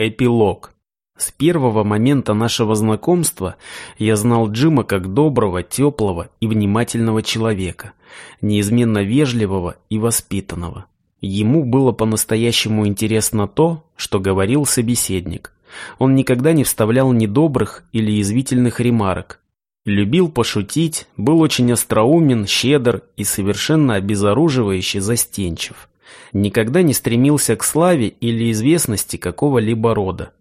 Эпилог. С первого момента нашего знакомства я знал Джима как доброго, теплого и внимательного человека, неизменно вежливого и воспитанного. Ему было по-настоящему интересно то, что говорил собеседник. Он никогда не вставлял недобрых или язвительных ремарок. Любил пошутить, был очень остроумен, щедр и совершенно обезоруживающе застенчив. Никогда не стремился к славе или известности какого-либо рода.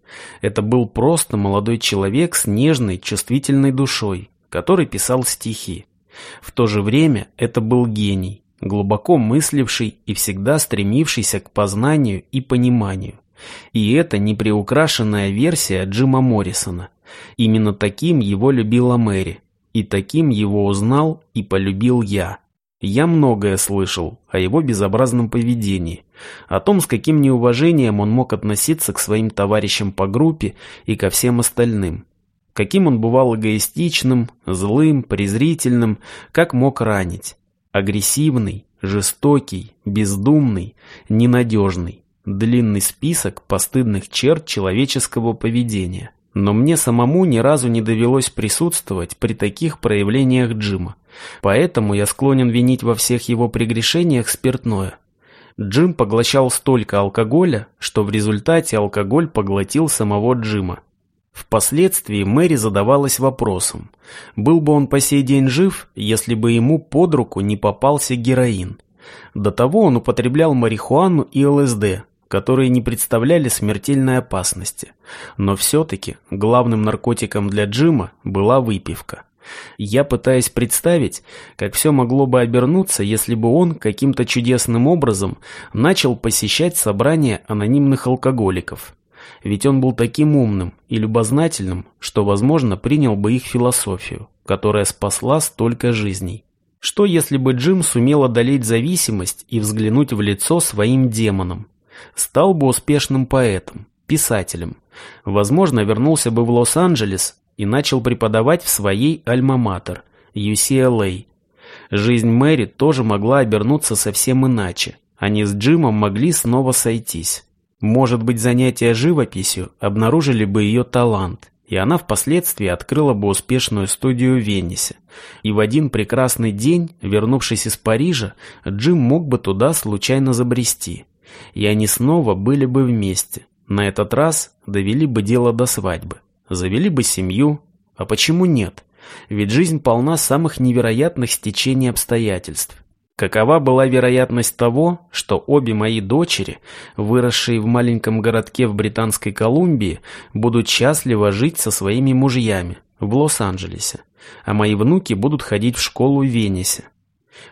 Это был просто молодой человек с нежной, чувствительной душой, который писал стихи. В то же время это был гений, глубоко мысливший и всегда стремившийся к познанию и пониманию. И это не приукрашенная версия Джима Моррисона. Именно таким его любила Мэри. И таким его узнал и полюбил я. Я многое слышал о его безобразном поведении, о том, с каким неуважением он мог относиться к своим товарищам по группе и ко всем остальным. Каким он бывал эгоистичным, злым, презрительным, как мог ранить. Агрессивный, жестокий, бездумный, ненадежный. Длинный список постыдных черт человеческого поведения. Но мне самому ни разу не довелось присутствовать при таких проявлениях Джима. Поэтому я склонен винить во всех его прегрешениях спиртное. Джим поглощал столько алкоголя, что в результате алкоголь поглотил самого Джима. Впоследствии Мэри задавалась вопросом, был бы он по сей день жив, если бы ему под руку не попался героин. До того он употреблял марихуану и ЛСД, которые не представляли смертельной опасности. Но все-таки главным наркотиком для Джима была выпивка. Я пытаюсь представить, как все могло бы обернуться, если бы он каким-то чудесным образом начал посещать собрания анонимных алкоголиков. Ведь он был таким умным и любознательным, что, возможно, принял бы их философию, которая спасла столько жизней. Что если бы Джим сумел одолеть зависимость и взглянуть в лицо своим демонам? Стал бы успешным поэтом, писателем. Возможно, вернулся бы в Лос-Анджелес и начал преподавать в своей альма-матер, UCLA. Жизнь Мэри тоже могла обернуться совсем иначе. Они с Джимом могли снова сойтись. Может быть, занятия живописью обнаружили бы ее талант, и она впоследствии открыла бы успешную студию в Венесе. И в один прекрасный день, вернувшись из Парижа, Джим мог бы туда случайно забрести. И они снова были бы вместе. На этот раз довели бы дело до свадьбы завели бы семью. А почему нет? Ведь жизнь полна самых невероятных стечений обстоятельств. Какова была вероятность того, что обе мои дочери, выросшие в маленьком городке в Британской Колумбии, будут счастливо жить со своими мужьями в Лос-Анджелесе, а мои внуки будут ходить в школу в Венесе?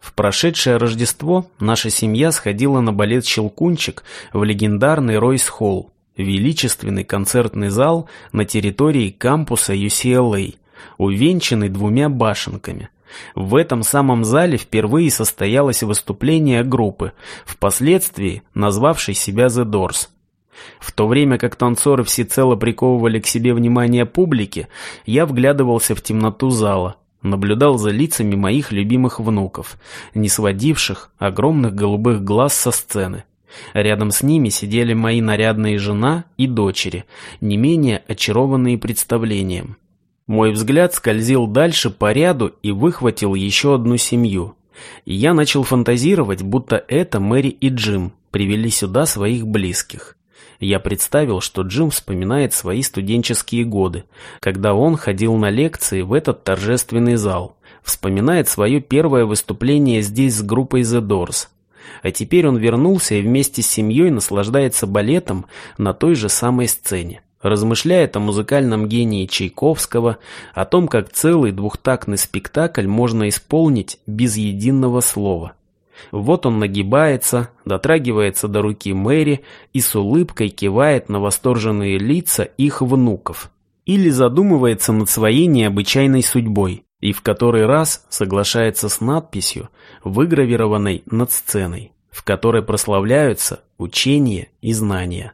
В прошедшее Рождество наша семья сходила на балет «Щелкунчик» в легендарный Ройс-Холл, Величественный концертный зал на территории кампуса UCLA, увенчанный двумя башенками. В этом самом зале впервые состоялось выступление группы, впоследствии назвавшей себя The Doors. В то время как танцоры всецело приковывали к себе внимание публики, я вглядывался в темноту зала, наблюдал за лицами моих любимых внуков, не сводивших огромных голубых глаз со сцены. Рядом с ними сидели мои нарядные жена и дочери, не менее очарованные представлением. Мой взгляд скользил дальше по ряду и выхватил еще одну семью. И я начал фантазировать, будто это Мэри и Джим привели сюда своих близких. Я представил, что Джим вспоминает свои студенческие годы, когда он ходил на лекции в этот торжественный зал, вспоминает свое первое выступление здесь с группой The Doors, а теперь он вернулся и вместе с семьей наслаждается балетом на той же самой сцене. Размышляет о музыкальном гении Чайковского, о том, как целый двухтактный спектакль можно исполнить без единого слова. Вот он нагибается, дотрагивается до руки Мэри и с улыбкой кивает на восторженные лица их внуков. Или задумывается над своей необычайной судьбой и в который раз соглашается с надписью, выгравированной над сценой, в которой прославляются учения и знания.